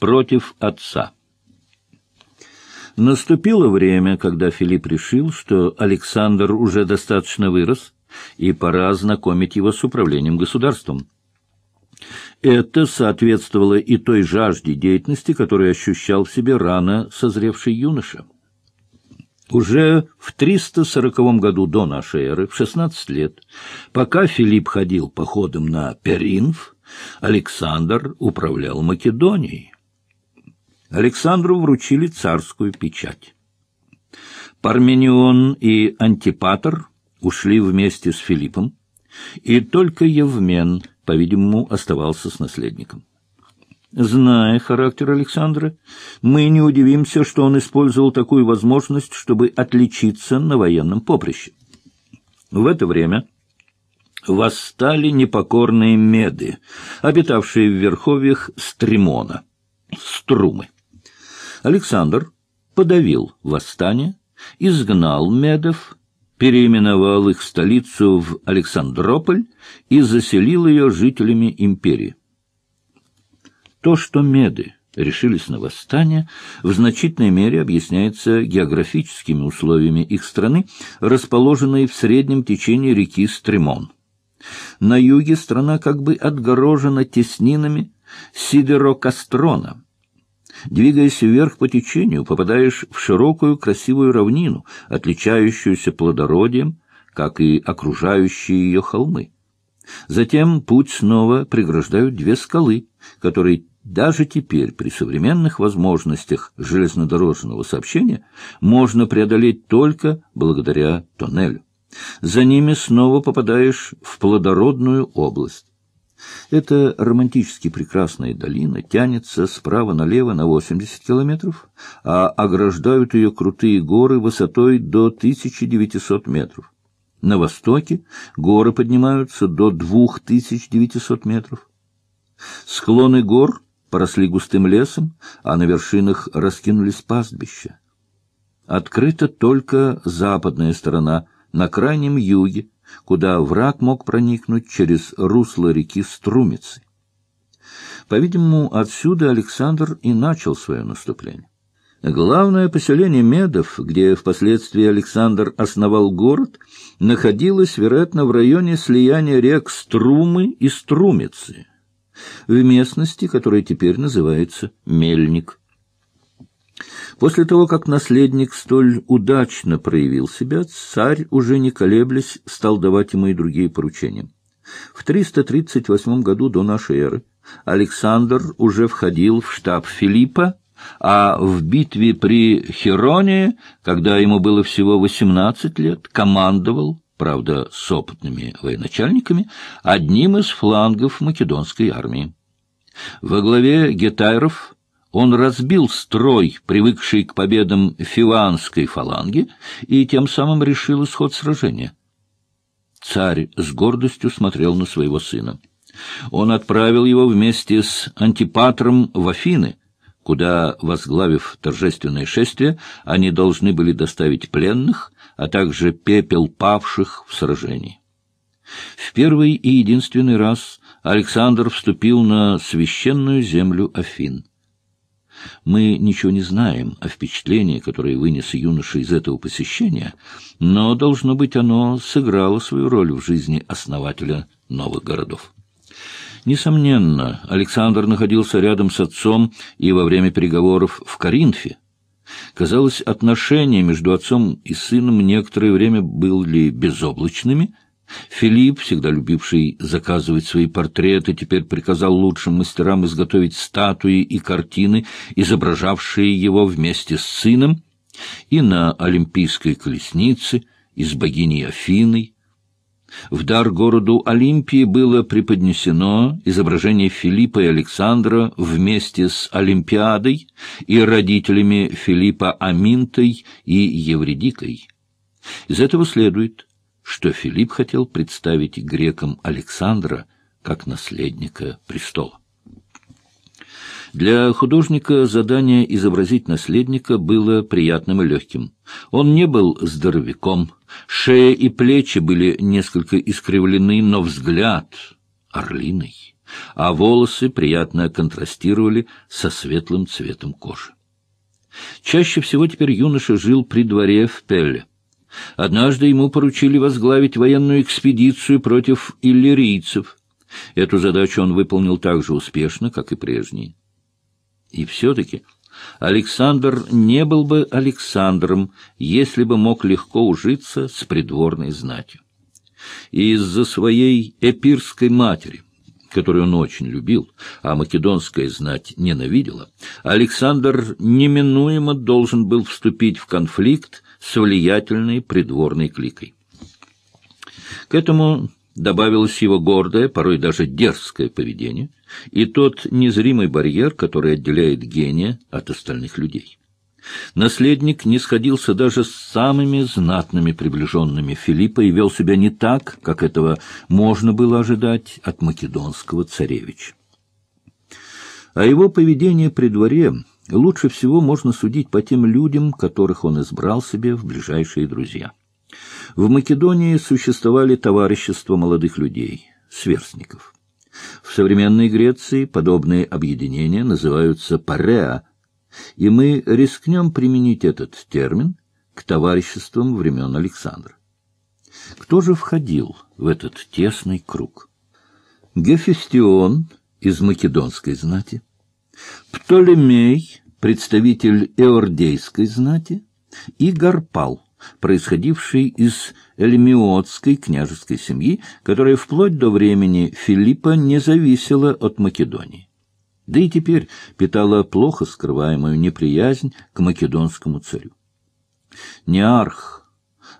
против отца. Наступило время, когда Филипп решил, что Александр уже достаточно вырос, и пора знакомить его с управлением государством. Это соответствовало и той жажде деятельности, которую ощущал в себе рано созревший юноша. Уже в 340 году до нашей эры, в 16 лет, пока Филипп ходил походом на Перинф, Александр управлял Македонией. Александру вручили царскую печать. Парменион и Антипатр ушли вместе с Филиппом, и только Евмен, по-видимому, оставался с наследником. Зная характер Александра, мы не удивимся, что он использовал такую возможность, чтобы отличиться на военном поприще. В это время восстали непокорные меды, обитавшие в верховьях Стримона, Струмы. Александр подавил восстание, изгнал медов, переименовал их столицу в Александрополь и заселил ее жителями империи. То, что меды решились на восстание, в значительной мере объясняется географическими условиями их страны, расположенной в среднем течении реки Стремон. На юге страна как бы отгорожена теснинами Сидерокастрона. Двигаясь вверх по течению, попадаешь в широкую красивую равнину, отличающуюся плодородием, как и окружающие ее холмы. Затем путь снова преграждают две скалы, которые даже теперь при современных возможностях железнодорожного сообщения можно преодолеть только благодаря тоннелю. За ними снова попадаешь в плодородную область. Эта романтически прекрасная долина тянется справа налево на 80 километров, а ограждают ее крутые горы высотой до 1900 метров. На востоке горы поднимаются до 2900 метров. Склоны гор поросли густым лесом, а на вершинах раскинулись пастбища. Открыта только западная сторона, на крайнем юге, куда враг мог проникнуть через русло реки Струмицы. По-видимому, отсюда Александр и начал свое наступление. Главное поселение Медов, где впоследствии Александр основал город, находилось, вероятно, в районе слияния рек Струмы и Струмицы в местности, которая теперь называется Мельник. После того, как наследник столь удачно проявил себя, царь, уже не колеблясь, стал давать ему и другие поручения. В 338 году до нашей эры Александр уже входил в штаб Филиппа, а в битве при Хероне, когда ему было всего 18 лет, командовал правда, с опытными военачальниками, одним из флангов македонской армии. Во главе гетайров он разбил строй, привыкший к победам филанской фаланги, и тем самым решил исход сражения. Царь с гордостью смотрел на своего сына. Он отправил его вместе с Антипатром в Афины, куда, возглавив торжественное шествие, они должны были доставить пленных, а также пепел павших в сражении. В первый и единственный раз Александр вступил на священную землю Афин. Мы ничего не знаем о впечатлении, которое вынес юноша из этого посещения, но, должно быть, оно сыграло свою роль в жизни основателя новых городов. Несомненно, Александр находился рядом с отцом и во время переговоров в Коринфе, Казалось, отношения между отцом и сыном некоторое время были безоблачными. Филипп, всегда любивший заказывать свои портреты, теперь приказал лучшим мастерам изготовить статуи и картины, изображавшие его вместе с сыном, и на олимпийской колеснице, и с богиней Афиной, в дар городу Олимпии было преподнесено изображение Филиппа и Александра вместе с Олимпиадой и родителями Филиппа Аминтой и Евредикой. Из этого следует, что Филипп хотел представить грекам Александра как наследника престола. Для художника задание изобразить наследника было приятным и легким. Он не был здоровяком, шея и плечи были несколько искривлены, но взгляд орлиный. а волосы приятно контрастировали со светлым цветом кожи. Чаще всего теперь юноша жил при дворе в Пелле. Однажды ему поручили возглавить военную экспедицию против иллирийцев. Эту задачу он выполнил так же успешно, как и прежние. И все-таки Александр не был бы Александром, если бы мог легко ужиться с придворной знатью. Из-за своей эпирской матери, которую он очень любил, а македонская знать ненавидела, Александр неминуемо должен был вступить в конфликт с влиятельной придворной кликой. К этому добавилось его гордое, порой даже дерзкое поведение и тот незримый барьер, который отделяет гения от остальных людей. Наследник не сходился даже с самыми знатными приближенными Филиппа и вел себя не так, как этого можно было ожидать от македонского царевича. О его поведении при дворе лучше всего можно судить по тем людям, которых он избрал себе в ближайшие друзья. В Македонии существовали товарищества молодых людей, сверстников. В современной Греции подобные объединения называются пареа, и мы рискнем применить этот термин к товариществам времен Александра. Кто же входил в этот тесный круг? Гефестион из македонской знати, Птолемей, представитель эордейской знати, и Гарпал, происходивший из эльмиотской княжеской семьи, которая вплоть до времени Филиппа не зависела от Македонии. Да и теперь питала плохо скрываемую неприязнь к македонскому царю. Неарх,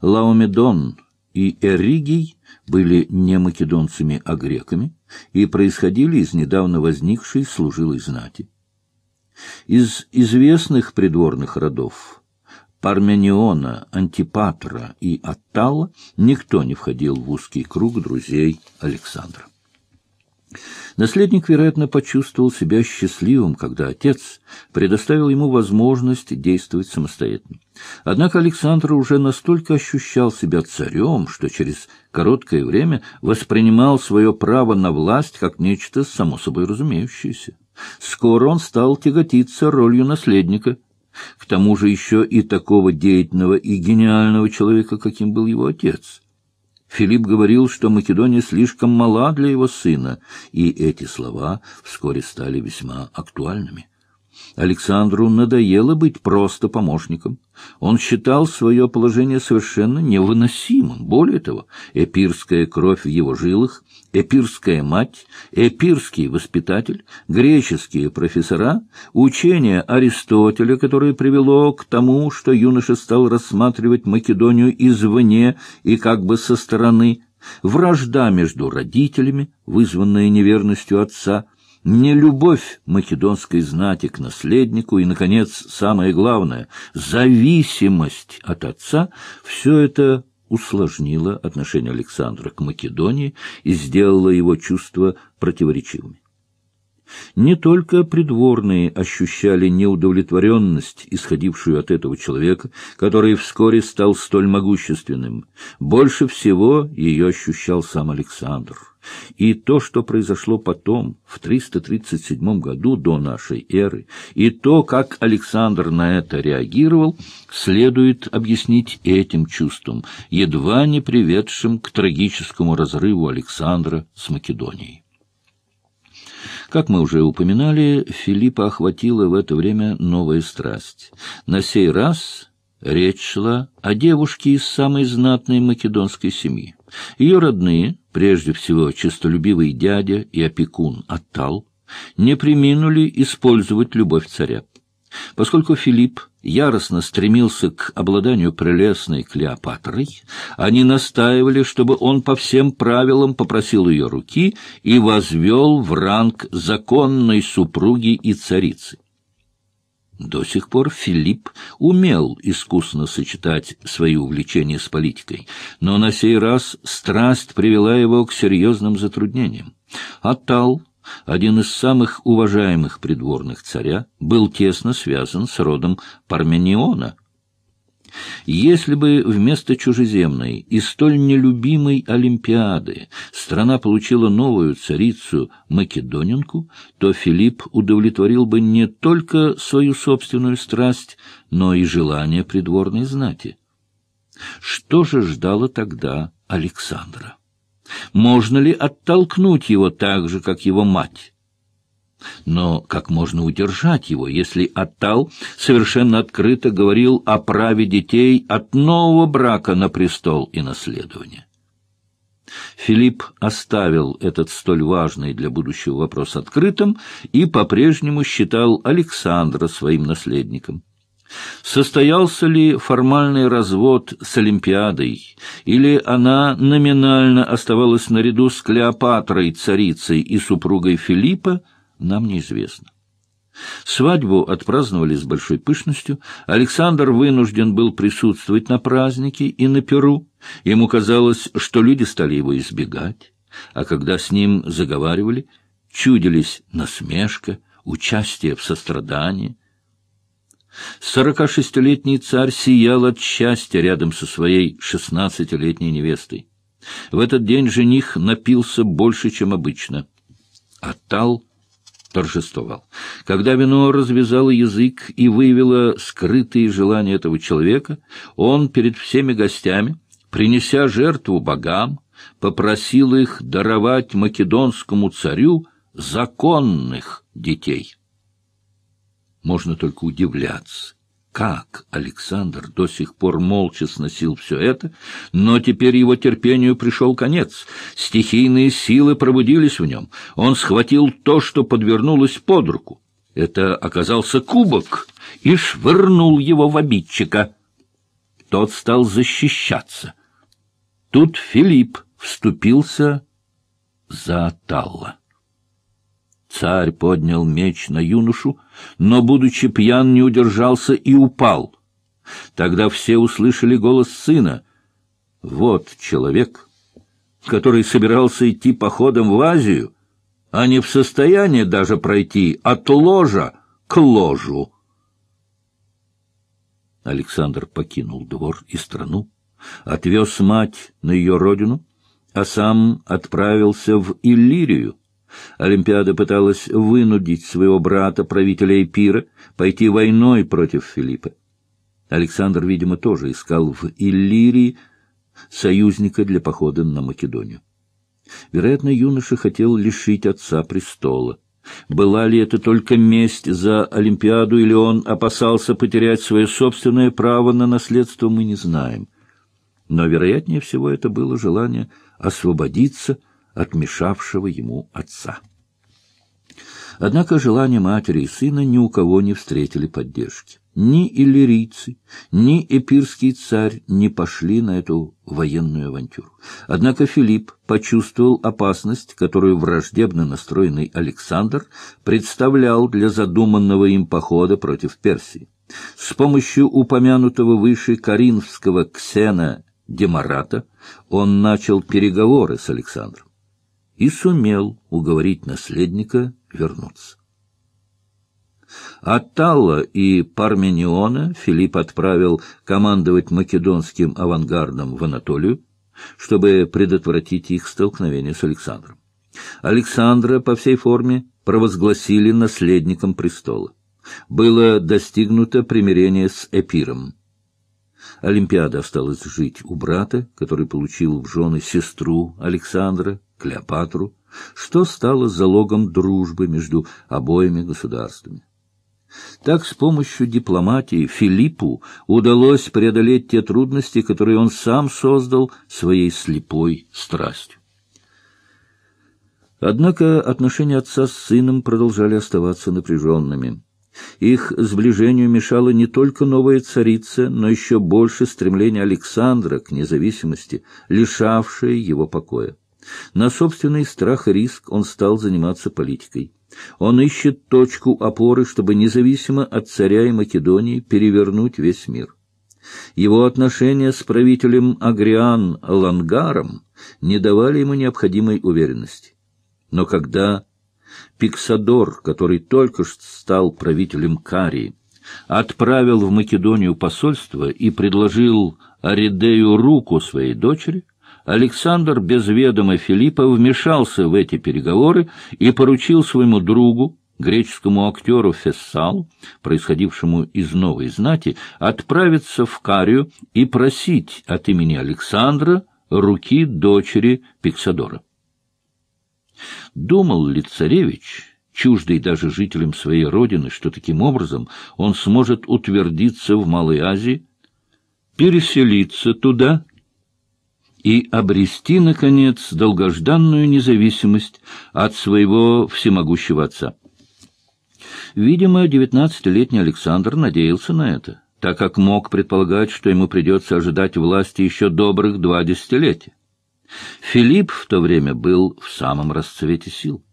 Лаомедон и Эригий были не македонцами, а греками и происходили из недавно возникшей служилой знати. Из известных придворных родов Пармениона, Антипатра и Аттала никто не входил в узкий круг друзей Александра. Наследник, вероятно, почувствовал себя счастливым, когда отец предоставил ему возможность действовать самостоятельно. Однако Александр уже настолько ощущал себя царем, что через короткое время воспринимал свое право на власть как нечто само собой разумеющееся. Скоро он стал тяготиться ролью наследника – к тому же еще и такого деятельного и гениального человека, каким был его отец. Филипп говорил, что Македония слишком мала для его сына, и эти слова вскоре стали весьма актуальными. Александру надоело быть просто помощником. Он считал свое положение совершенно невыносимым. Более того, эпирская кровь в его жилах, эпирская мать, эпирский воспитатель, греческие профессора, учение Аристотеля, которое привело к тому, что юноша стал рассматривать Македонию извне и как бы со стороны, вражда между родителями, вызванная неверностью отца – нелюбовь македонской знати к наследнику и, наконец, самое главное, зависимость от отца — все это усложнило отношение Александра к Македонии и сделало его чувства противоречивыми. Не только придворные ощущали неудовлетворенность, исходившую от этого человека, который вскоре стал столь могущественным. Больше всего ее ощущал сам Александр. И то, что произошло потом, в 337 году до нашей эры, и то, как Александр на это реагировал, следует объяснить этим чувством, едва не приведшим к трагическому разрыву Александра с Македонией. Как мы уже упоминали, Филиппа охватила в это время новая страсть. На сей раз речь шла о девушке из самой знатной македонской семьи. Ее родные, прежде всего честолюбивый дядя и опекун Аттал, не приминули использовать любовь царя. Поскольку Филипп яростно стремился к обладанию прелестной Клеопатрой, они настаивали, чтобы он по всем правилам попросил ее руки и возвел в ранг законной супруги и царицы. До сих пор Филипп умел искусно сочетать свои увлечения с политикой, но на сей раз страсть привела его к серьезным затруднениям. Атал один из самых уважаемых придворных царя, был тесно связан с родом Пармениона. Если бы вместо чужеземной и столь нелюбимой Олимпиады страна получила новую царицу Македонинку, то Филипп удовлетворил бы не только свою собственную страсть, но и желание придворной знати. Что же ждало тогда Александра? Можно ли оттолкнуть его так же, как его мать? Но как можно удержать его, если Аттал совершенно открыто говорил о праве детей от нового брака на престол и наследование? Филипп оставил этот столь важный для будущего вопрос открытым и по-прежнему считал Александра своим наследником. Состоялся ли формальный развод с Олимпиадой, или она номинально оставалась наряду с Клеопатрой, царицей и супругой Филиппа, нам неизвестно. Свадьбу отпраздновали с большой пышностью. Александр вынужден был присутствовать на празднике и на перу. Ему казалось, что люди стали его избегать, а когда с ним заговаривали, чудились насмешка, участие в сострадании. Сорока шестилетний царь сиял от счастья рядом со своей шестнадцатилетней невестой. В этот день жених напился больше, чем обычно. А Тал торжествовал. Когда вино развязало язык и выявило скрытые желания этого человека, он перед всеми гостями, принеся жертву богам, попросил их даровать македонскому царю законных детей. Можно только удивляться, как Александр до сих пор молча сносил все это, но теперь его терпению пришел конец. Стихийные силы пробудились в нем. Он схватил то, что подвернулось под руку. Это оказался кубок, и швырнул его в обидчика. Тот стал защищаться. Тут Филипп вступился за Талла. Царь поднял меч на юношу, но, будучи пьян, не удержался и упал. Тогда все услышали голос сына. Вот человек, который собирался идти походом в Азию, а не в состоянии даже пройти от ложа к ложу. Александр покинул двор и страну, отвез мать на ее родину, а сам отправился в Иллирию. Олимпиада пыталась вынудить своего брата, правителя Эпира, пойти войной против Филиппа. Александр, видимо, тоже искал в Иллирии союзника для похода на Македонию. Вероятно, юноша хотел лишить отца престола. Была ли это только месть за Олимпиаду, или он опасался потерять свое собственное право на наследство, мы не знаем. Но, вероятнее всего, это было желание освободиться от мешавшего ему отца. Однако желания матери и сына ни у кого не встретили поддержки. Ни иллирийцы, ни эпирский царь не пошли на эту военную авантюру. Однако Филипп почувствовал опасность, которую враждебно настроенный Александр представлял для задуманного им похода против Персии. С помощью упомянутого выше коринфского Ксена Демарата он начал переговоры с Александром и сумел уговорить наследника вернуться. От Талла и Пармениона Филипп отправил командовать македонским авангардом в Анатолию, чтобы предотвратить их столкновение с Александром. Александра по всей форме провозгласили наследником престола. Было достигнуто примирение с Эпиром. Олимпиада осталась жить у брата, который получил в жены сестру Александра, Клеопатру, что стало залогом дружбы между обоими государствами. Так с помощью дипломатии Филиппу удалось преодолеть те трудности, которые он сам создал своей слепой страстью. Однако отношения отца с сыном продолжали оставаться напряженными. Их сближению мешала не только новая царица, но еще больше стремление Александра к независимости, лишавшее его покоя. На собственный страх и риск он стал заниматься политикой. Он ищет точку опоры, чтобы независимо от царя и Македонии перевернуть весь мир. Его отношения с правителем Агриан Лангаром не давали ему необходимой уверенности. Но когда Пиксадор, который только что стал правителем Карии, отправил в Македонию посольство и предложил Аридею руку своей дочери, Александр без ведома Филиппа вмешался в эти переговоры и поручил своему другу, греческому актеру Фессалу, происходившему из новой знати, отправиться в Карию и просить от имени Александра руки дочери Пиксадора. Думал ли царевич, чуждый даже жителям своей родины, что таким образом он сможет утвердиться в Малой Азии, переселиться туда и обрести, наконец, долгожданную независимость от своего всемогущего отца? Видимо, девятнадцатилетний Александр надеялся на это, так как мог предполагать, что ему придется ожидать власти еще добрых два десятилетия. Филипп в то время был в самом расцвете сил.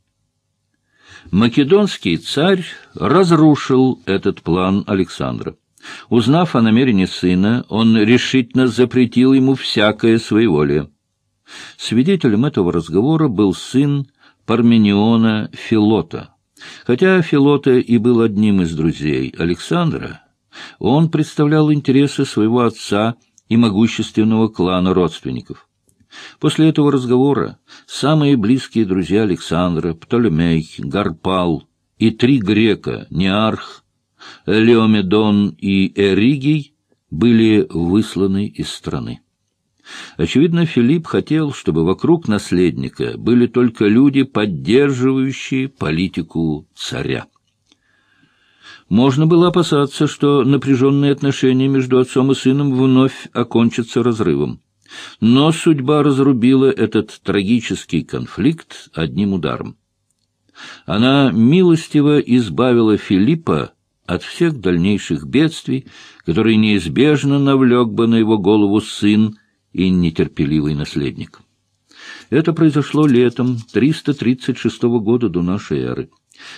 Македонский царь разрушил этот план Александра. Узнав о намерении сына, он решительно запретил ему всякое своеволие. Свидетелем этого разговора был сын Пармениона Филота. Хотя Филота и был одним из друзей Александра, он представлял интересы своего отца и могущественного клана родственников. После этого разговора самые близкие друзья Александра, Птолемей, Гарпал и три грека, Неарх, Леомедон и Эригий, были высланы из страны. Очевидно, Филипп хотел, чтобы вокруг наследника были только люди, поддерживающие политику царя. Можно было опасаться, что напряженные отношения между отцом и сыном вновь окончатся разрывом. Но судьба разрубила этот трагический конфликт одним ударом. Она милостиво избавила Филиппа от всех дальнейших бедствий, которые неизбежно навлек бы на его голову сын и нетерпеливый наследник. Это произошло летом 336 года до нашей эры.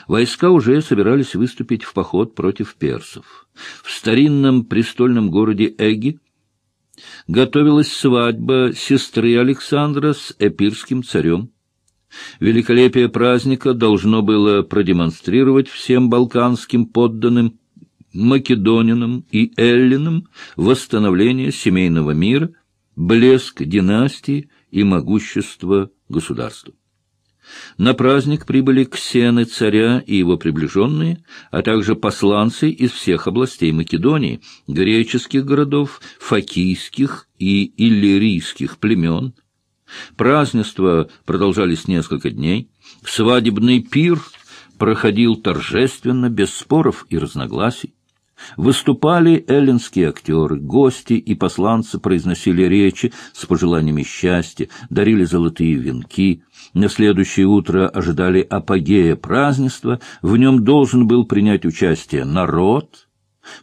Войска уже собирались выступить в поход против персов. В старинном престольном городе Эги готовилась свадьба сестры Александра с эпирским царем. Великолепие праздника должно было продемонстрировать всем балканским подданным, македонинам и эллинам восстановление семейного мира, блеск династии и могущество государства. На праздник прибыли ксены царя и его приближенные, а также посланцы из всех областей Македонии, греческих городов, факийских и иллирийских племен. Празднества продолжались несколько дней. Свадебный пир проходил торжественно, без споров и разногласий. Выступали эллинские актеры, гости и посланцы произносили речи с пожеланиями счастья, дарили золотые венки. На следующее утро ожидали апогея празднества, в нем должен был принять участие народ.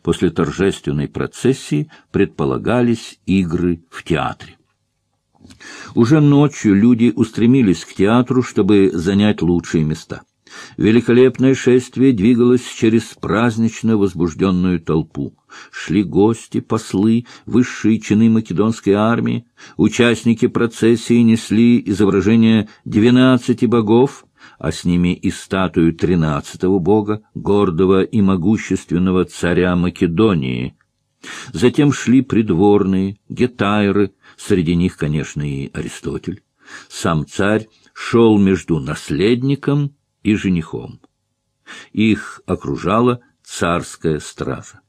После торжественной процессии предполагались игры в театре. Уже ночью люди устремились к театру, чтобы занять лучшие места. Великолепное шествие двигалось через празднично возбужденную толпу. Шли гости, послы, высшие чины македонской армии. Участники процессии несли изображение двенадцати богов, а с ними и статую тринадцатого бога, гордого и могущественного царя Македонии. Затем шли придворные, гетайры, среди них, конечно, и Аристотель. Сам царь шел между наследником и женихом. Их окружала царская стража.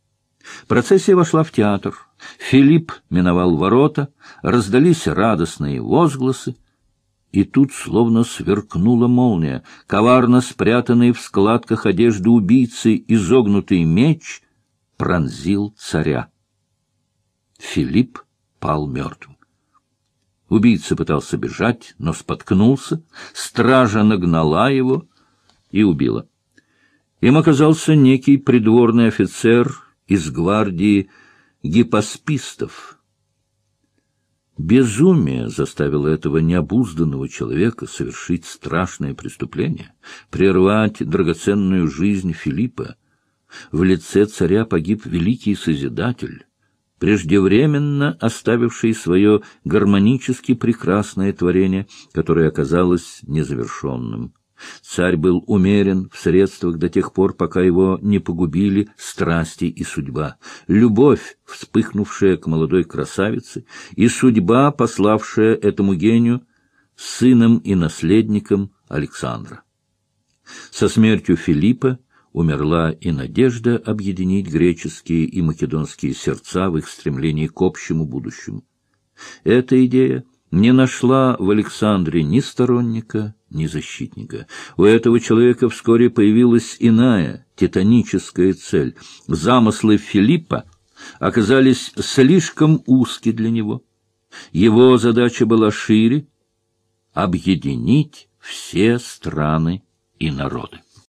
Процессия вошла в театр. Филипп миновал ворота, раздались радостные возгласы, и тут словно сверкнула молния. Коварно спрятанный в складках одежды убийцы изогнутый меч пронзил царя. Филипп пал мертвым. Убийца пытался бежать, но споткнулся, стража нагнала его — и убила. Им оказался некий придворный офицер из гвардии гипоспистов. Безумие заставило этого необузданного человека совершить страшное преступление, прервать драгоценную жизнь Филиппа. В лице царя погиб великий Созидатель, преждевременно оставивший свое гармонически прекрасное творение, которое оказалось незавершенным. Царь был умерен в средствах до тех пор, пока его не погубили страсти и судьба, любовь, вспыхнувшая к молодой красавице, и судьба, пославшая этому гению сыном и наследником Александра. Со смертью Филиппа умерла и надежда объединить греческие и македонские сердца в их стремлении к общему будущему. Эта идея не нашла в Александре ни сторонника, ни защитника. У этого человека вскоре появилась иная, титаническая цель. Замыслы Филиппа оказались слишком узки для него. Его задача была шире — объединить все страны и народы.